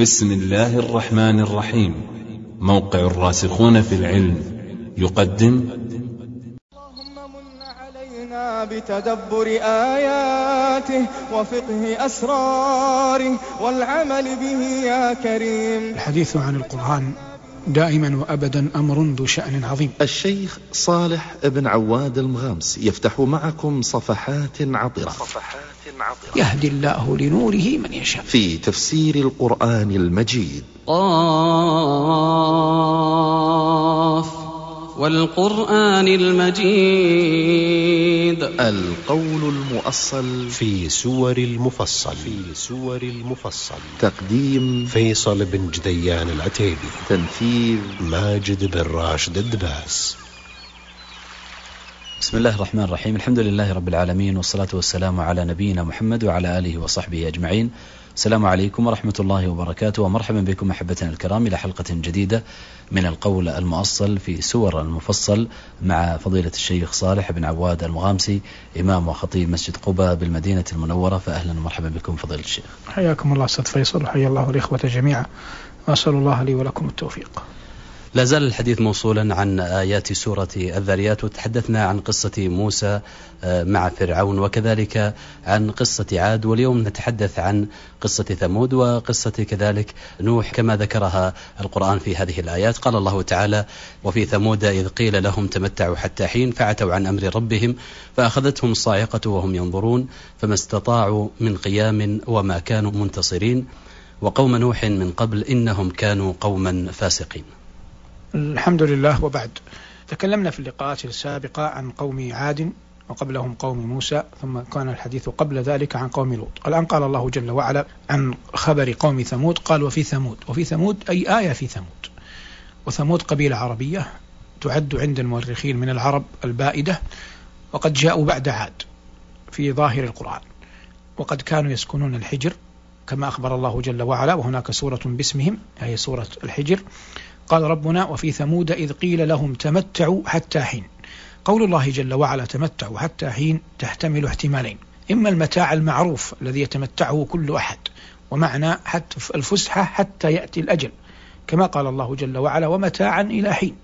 بسم الله الرحمن الرحيم. موقع الراسخون في العلم يقدم. اللهم من علينا بتدبر آياته وفقه أسراره والعمل به يا كريم. الحديث عن القرآن دائما وأبدا أمر ذو شأن عظيم. الشيخ صالح بن عواد المغامس يفتح معكم صفحات عطرة. صفحات عطرة يهدي الله لنوره من يشاء. في تفسير القرآن المجيد. قاف والقرآن المجيد. القول المؤصل في سور المفصل. في سور المفصل. تقديم فيصل بن جديان العتيبي. تنفيذ ماجد بن راشد الدباس. بسم الله الرحمن الرحيم الحمد لله رب العالمين والصلاة والسلام على نبينا محمد وعلى آله وصحبه أجمعين السلام عليكم ورحمة الله وبركاته ومرحبا بكم أحبتنا الكرام إلى حلقة جديدة من القول المؤصل في سور المفصل مع فضيلة الشيخ صالح بن عواد المغامسي إمام وخطيب مسجد قباء بالمدينة المنورة فأهلا ومرحبا بكم فضيلة الشيخ حياكم الله أستاذ فيصل وحيا الله الإخوة جميعا وأسأل الله لي ولكم التوفيق لا زال الحديث موصولا عن آيات سورة الذاريات وتحدثنا عن قصة موسى آه، مع فرعون وكذلك عن قصة عاد واليوم نتحدث عن قصة ثمود وقصة كذلك نوح كما ذكرها القرآن في هذه الآيات. قال الله تعالى وفي ثمود إذ قيل لهم تمتعوا حتى حين فعتوا عن أمر ربهم فأخذتهم الصاعقة وهم ينظرون فما استطاعوا من قيام وما كانوا منتصرين وقوم نوح من قبل إنهم كانوا قوما فاسقين. الحمد لله وبعد. تكلمنا في اللقاءات السابقة عن قوم عاد وقبلهم قوم موسى ثم كان الحديث قبل ذلك عن قوم لوط. الآن قال الله جل وعلا عن خبر قوم ثمود قال وفي ثمود. وفي ثمود أي آية في ثمود. وثمود قبيلة عربية تعد عند المؤرخين من العرب البائدة وقد جاءوا بعد عاد في ظاهر القرآن. وقد كانوا يسكنون الحجر كما أخبر الله جل وعلا وهناك سورة باسمهم هي سورة الحجر. قال ربنا وفي ثمود إذ قيل لهم تمتعوا حتى حين. قول الله جل وعلا تمتعوا حتى حين تحتمل احتمالين. إما المتاع المعروف الذي يتمتعه كل أحد ومعنى حتى الفسحة حتى يأتي الأجل كما قال الله جل وعلا ومتاعا إلى حين.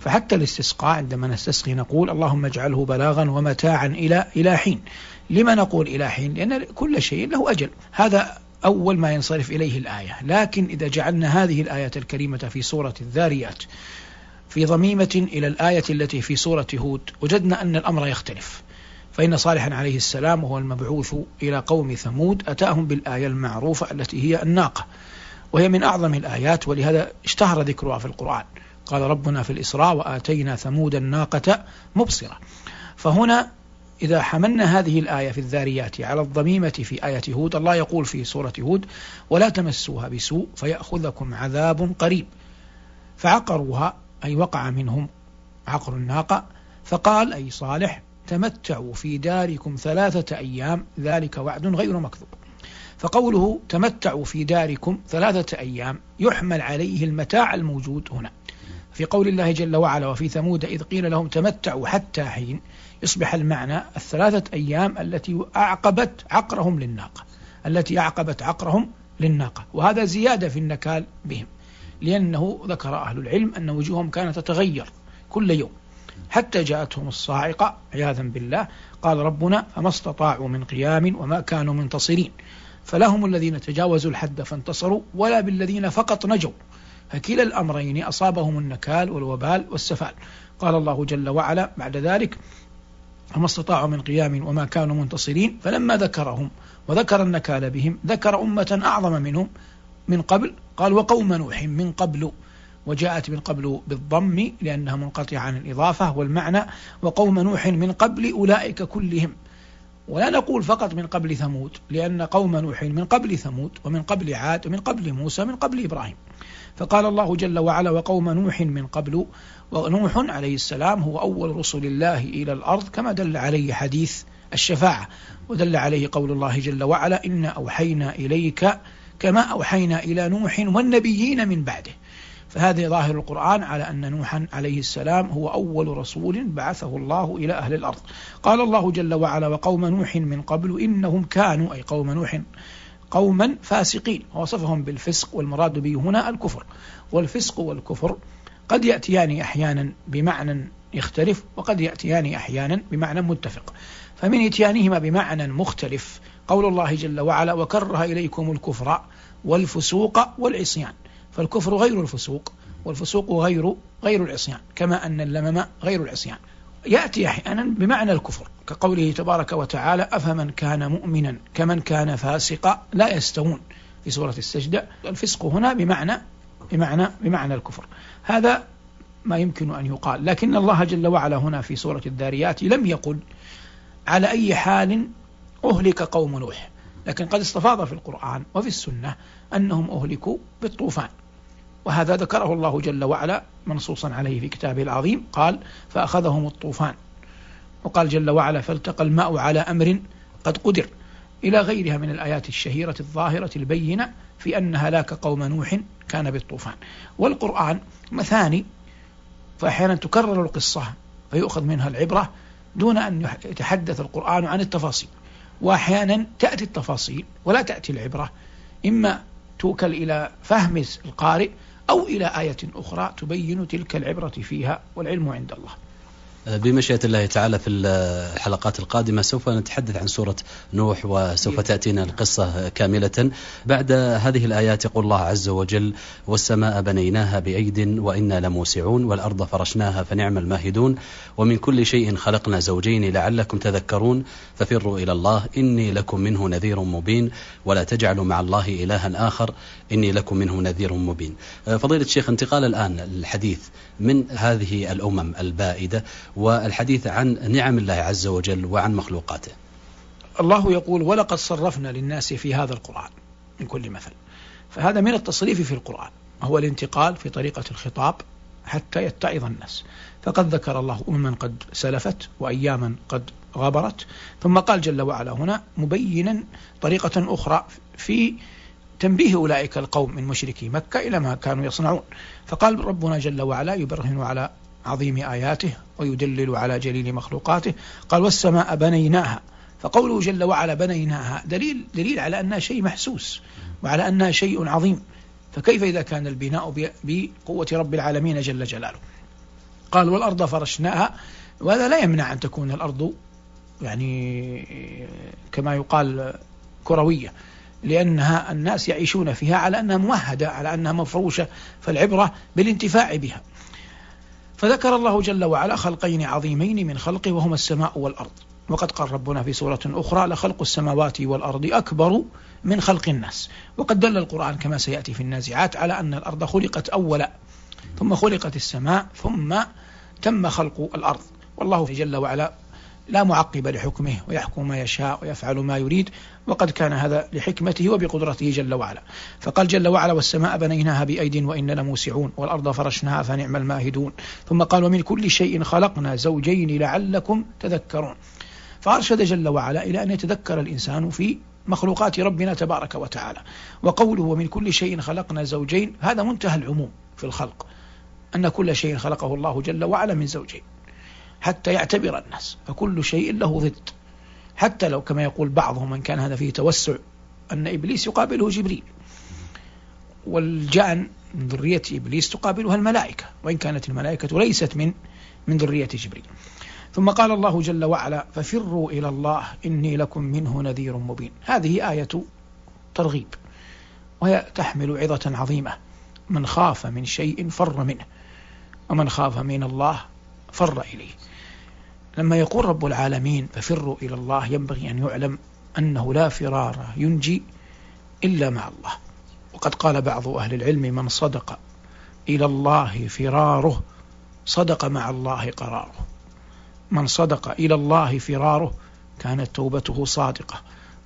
فحتى الاستسقاء عندما نستسقي نقول اللهم اجعله بلاغا ومتاعا إلى إلى حين. لما نقول إلى حين؟ لأن كل شيء له أجل. هذا أول ما ينصرف إليه الآية. لكن إذا جعلنا هذه الآية الكريمة في سورة الذاريات في ضميمة إلى الآية التي في سورة هود وجدنا أن الأمر يختلف. فإن صالحا عليه السلام وهو المبعوث إلى قوم ثمود أتاهم بالآية المعروفة التي هي الناقة وهي من أعظم الآيات ولهذا اشتهر ذكرها في القرآن. قال ربنا في الإسراء وآتينا ثمود الناقة مبصرة. فهنا إذا حملنا هذه الآية في الذاريات على الضميمة في آية هود الله يقول في سورة هود ولا تمسوها بسوء فيأخذكم عذاب قريب. فعقروها أي وقع منهم عقر الناقة فقال أي صالح تمتعوا في داركم ثلاثة أيام ذلك وعد غير مكذوب. فقوله تمتعوا في داركم ثلاثة أيام يحمل عليه المتاع الموجود هنا. في قول الله جل وعلا وفي ثمود إذ قيل لهم تمتعوا حتى حين يصبح المعنى الثلاثة أيام التي أعقبت عقرهم للناقة التي أعقبت عقرهم للناقة وهذا زيادة في النكال بهم لأنه ذكر أهل العلم أن وجوههم كانت تتغير كل يوم حتى جاءتهم الصاعقة عياذا بالله قال ربنا فما استطاعوا من قيام وما كانوا منتصرين فلهم الذين تجاوزوا الحد فانتصروا ولا بالذين فقط نجوا فكلا الأمرين أصابهم النكال والوبال والسفال. قال الله جل وعلا بعد ذلك فما استطاعوا من قيام وما كانوا منتصرين فلما ذكرهم وذكر النكال بهم ذكر أمة أعظم منهم من قبل. قال وقوم نوح من قبل وجاءت من قبل بالضم لأنها منقطعة عن الإضافة والمعنى. وقوم نوح من قبل أولئك كلهم. ولا نقول فقط من قبل ثمود لأن قوم نوح من قبل ثمود ومن قبل عاد ومن قبل موسى من قبل إبراهيم. فقال الله جل وعلا وقوم نوح من قبل ونوح عليه السلام هو أول رسل الله إلى الأرض كما دل عليه حديث الشفاعة ودل عليه قول الله جل وعلا إنا أوحينا إليك كما أوحينا إلى نوح والنبيين من بعده. فهذا ظاهر القرآن على أن نوحا عليه السلام هو أول رسول بعثه الله إلى أهل الأرض. قال الله جل وعلا وقوم نوح من قبل إنهم كانوا أي قوم نوح قوما فاسقين. ووصفهم بالفسق والمراد به هنا الكفر. والفسق والكفر قد يأتيان أحيانا بمعنى يختلف وقد يأتيان أحيانا بمعنى متفق. فمن إتيانهما بمعنى مختلف قول الله جل وعلا وكره إليكم الكفر والفسوق والعصيان فالكفر غير الفسوق والفسوق غير غير العصيان كما أن اللمم غير العصيان. يأتي أحيانا بمعنى الكفر كقوله تبارك وتعالى أفمن كان مؤمنا كمن كان فاسقا؟ لا يستوون في سورة السجدة الفسق هنا بمعنى بمعنى بمعنى الكفر. هذا ما يمكن أن يقال لكن الله جل وعلا هنا في سورة الذاريات لم يقل على أي حال أهلك قوم نوح لكن قد استفاض في القرآن وفي السنة أنهم أهلكوا بالطوفان. وهذا ذكره الله جل وعلا منصوصا عليه في كتابه العظيم. قال فأخذهم الطوفان. وقال جل وعلا فالتقى الماء على أمر قد قدر. إلى غيرها من الآيات الشهيرة الظاهرة البينة في أن هلاك قوم نوح كان بالطوفان. والقرآن مثاني فأحيانا تكرر القصة فيؤخذ منها العبرة دون أن يتحدث القرآن عن التفاصيل. وأحيانا تأتي التفاصيل ولا تأتي العبرة إما توكل إلى فهم القارئ أو إلى آية أخرى تبين تلك العبرة فيها والعلم عند الله. بمشيئة الله تعالى في الحلقات القادمة سوف نتحدث عن سورة نوح وسوف تأتينا القصة كاملة. بعد هذه الآيات يقول الله عز وجل والسماء بنيناها بأيد وإنا لموسعون والأرض فرشناها فنعم الماهدون ومن كل شيء خلقنا زوجين لعلكم تذكرون ففروا إلى الله إني لكم منه نذير مبين ولا تجعلوا مع الله إلها آخر إني لكم منه نذير مبين. فضيلة الشيخ انتقال الآن الحديث من هذه الأمم البائدة والحديث عن نعم الله عز وجل وعن مخلوقاته. الله يقول ولقد صرفنا للناس في هذا القرآن من كل مثل. فهذا من التصريف في القرآن. هو الانتقال في طريقة الخطاب حتى يتعظ الناس. فقد ذكر الله أمما قد سلفت وأياما قد غبرت. ثم قال جل وعلا هنا مبينا طريقة أخرى في تنبيه أولئك القوم من مشركي مكة إلى ما كانوا يصنعون. فقال ربنا جل وعلا يبرهن على عظيم آياته ويدلل على جليل مخلوقاته. قال والسماء بنيناها. فقوله جل وعلا بنيناها دليل دليل على أنها شيء محسوس وعلى أنها شيء عظيم. فكيف إذا كان البناء بقوة رب العالمين جل جلاله؟ قال والأرض فرشناها. وهذا لا يمنع أن تكون الأرض يعني كما يقال كروية لأنها الناس يعيشون فيها على أنها موهدة على أنها مفروشة فالعبرة بالانتفاع بها. فذكر الله جل وعلا خلقين عظيمين من خلقه وهما السماء والأرض. وقد قال ربنا في سورة أخرى لخلق السماوات والأرض أكبر من خلق الناس. وقد دل القرآن كما سيأتي في النازعات على أن الأرض خلقت أولا ثم خلقت السماء ثم تم خلق الأرض. والله جل وعلا لا معقب لحكمه ويحكم ما يشاء ويفعل ما يريد وقد كان هذا لحكمته وبقدرته جل وعلا. فقال جل وعلا والسماء بنيناها بأيد وإننا لموسعون والأرض فرشناها فنعم الماهدون. ثم قال ومن كل شيء خلقنا زوجين لعلكم تذكرون. فأرشد جل وعلا إلى أن يتذكر الإنسان في مخلوقات ربنا تبارك وتعالى. وقوله ومن كل شيء خلقنا زوجين هذا منتهى العموم في الخلق. أن كل شيء خلقه الله جل وعلا من زوجين. حتى يعتبر الناس فكل شيء له ضد. حتى لو كما يقول بعضهم من كان هذا فيه توسع أن إبليس يقابله جبريل. والجأن من ذرية إبليس تقابلها الملائكة وإن كانت الملائكة ليست من من ذرية جبريل. ثم قال الله جل وعلا ففروا إلى الله إني لكم منه نذير مبين. هذه آية ترغيب وهي تحمل عظة عظيمة. من خاف من شيء فر منه ومن خاف من الله فر إليه. لما يقول رب العالمين ففروا إلى الله ينبغي أن يعلم أنه لا فرار ينجي إلا مع الله. وقد قال بعض أهل العلم من صدق إلى الله فراره صدق مع الله قراره. من صدق إلى الله فراره كانت توبته صادقة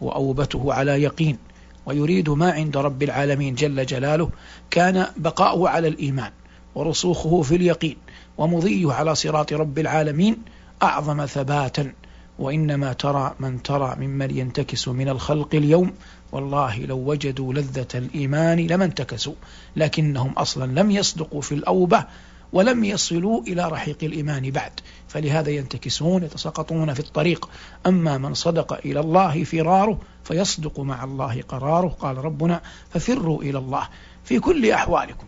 وأوبته على يقين. ويريد ما عند رب العالمين جل جلاله كان بقاؤه على الإيمان ورسوخه في اليقين. ومضيه على صراط رب العالمين أعظم ثباتا. وإنما ترى من ترى ممن ينتكس من الخلق اليوم. والله لو وجدوا لذة الإيمان لما انتكسوا. لكنهم أصلا لم يصدقوا في الأوبة ولم يصلوا إلى رحيق الإيمان بعد. فلهذا ينتكسون يتساقطون في الطريق. أما من صدق إلى الله فراره فيصدق مع الله قراره. قال ربنا ففروا إلى الله. في كل أحوالكم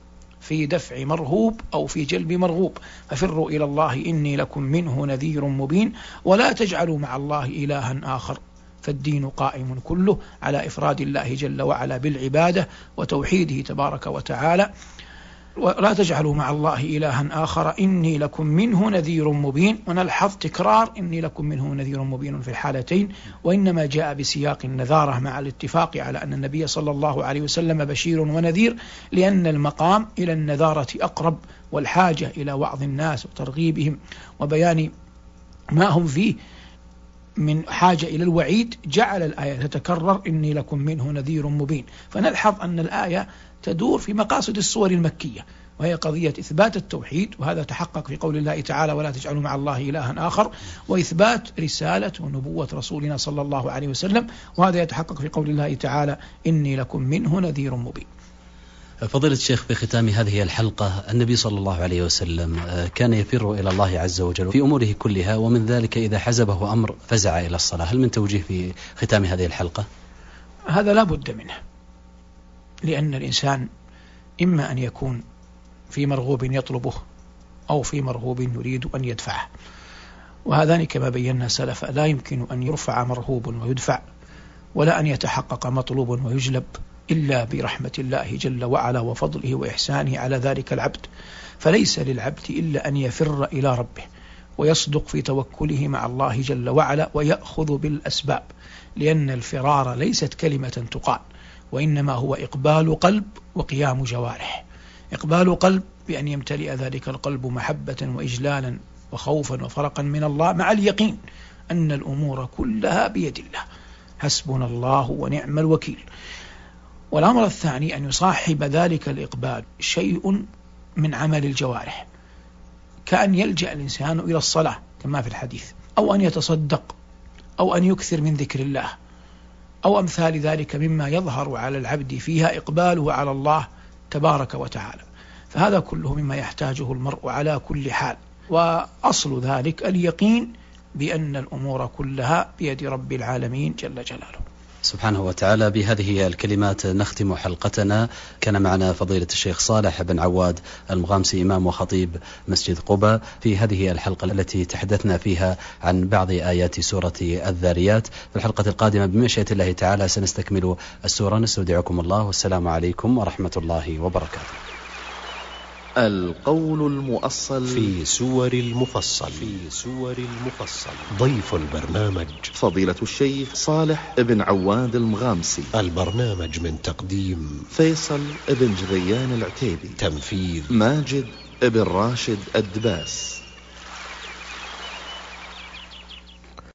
في دفع مرهوب أو في جلب مرغوب. ففروا إلى الله إني لكم منه نذير مبين ولا تجعلوا مع الله إلها آخر. فالدين قائم كله على إفراد الله جل وعلا بالعبادة وتوحيده تبارك وتعالى. ولا تجعلوا مع الله إلها آخر. إني لكم منه نذير مبين. ونلحظ تكرار. إني لكم منه نذير مبين في الحالتين. وإنما جاء بسياق النذارة مع الاتفاق على أن النبي صلى الله عليه وسلم بشير ونذير لأن المقام إلى النذارة أقرب والحاجة إلى وعظ الناس وترغيبهم وبيان ما هم فيه. من حاجة إلى الوعيد جعل الآية تتكرر إني لكم منه نذير مبين. فنلحظ أن الآية تدور في مقاصد الصور المكية وهي قضية إثبات التوحيد وهذا تحقق في قول الله تعالى ولا تجعلوا مع الله إلها آخر. وإثبات رسالة ونبوة رسولنا صلى الله عليه وسلم وهذا يتحقق في قول الله تعالى إني لكم منه نذير مبين. فضيلة الشيخ في ختام هذه الحلقة النبي صلى الله عليه وسلم آه، كان يفر إلى الله عز وجل في أموره كلها ومن ذلك إذا حزبه أمر فزع إلى الصلاة. هل من توجيه في ختام هذه الحلقة؟ هذا لا بد منه لأن الإنسان إما أن يكون في مرغوب يطلبه أو في مرغوب يريد أن يدفعه. وهذان كما بينا سلف لا يمكن أن يرفع مرهوب ويدفع ولا أن يتحقق مطلوب ويجلب. إلا برحمة الله جل وعلا وفضله وإحسانه على ذلك العبد فليس للعبد إلا أن يفر إلى ربه ويصدق في توكله مع الله جل وعلا ويأخذ بالأسباب لأن الفرار ليست كلمة تقال وإنما هو إقبال قلب وقيام جوارح. إقبال قلب بأن يمتلئ ذلك القلب محبة وإجلالا وخوفا وفرقا من الله مع اليقين أن الأمور كلها بيد الله. حسبنا الله ونعم الوكيل. والأمر الثاني أن يصاحب ذلك الإقبال شيء من عمل الجوارح. كأن يلجأ الإنسان إلى الصلاة كما في الحديث أو أن يتصدق أو أن يكثر من ذكر الله أو أمثال ذلك مما يظهر على العبد فيها إقباله على الله تبارك وتعالى. فهذا كله مما يحتاجه المرء على كل حال. وأصل ذلك اليقين بأن الأمور كلها بيد رب العالمين جل جلاله. سبحانه وتعالى بهذه الكلمات نختم حلقتنا. كان معنا فضيلة الشيخ صالح بن عواد المغامسي إمام وخطيب مسجد قبة في هذه الحلقة التي تحدثنا فيها عن بعض آيات سورة الذاريات. في الحلقة القادمة بمشيئة الله تعالى سنستكمل السورة. نستودعكم الله. والسلام عليكم ورحمة الله وبركاته. القول المؤصل في سور المفصل. في سور المفصل. ضيف البرنامج. فضيلة الشيخ صالح بن عواد المغامسي. البرنامج من تقديم فيصل بن جريان العتيبي. تنفيذ ماجد بن راشد الدباس.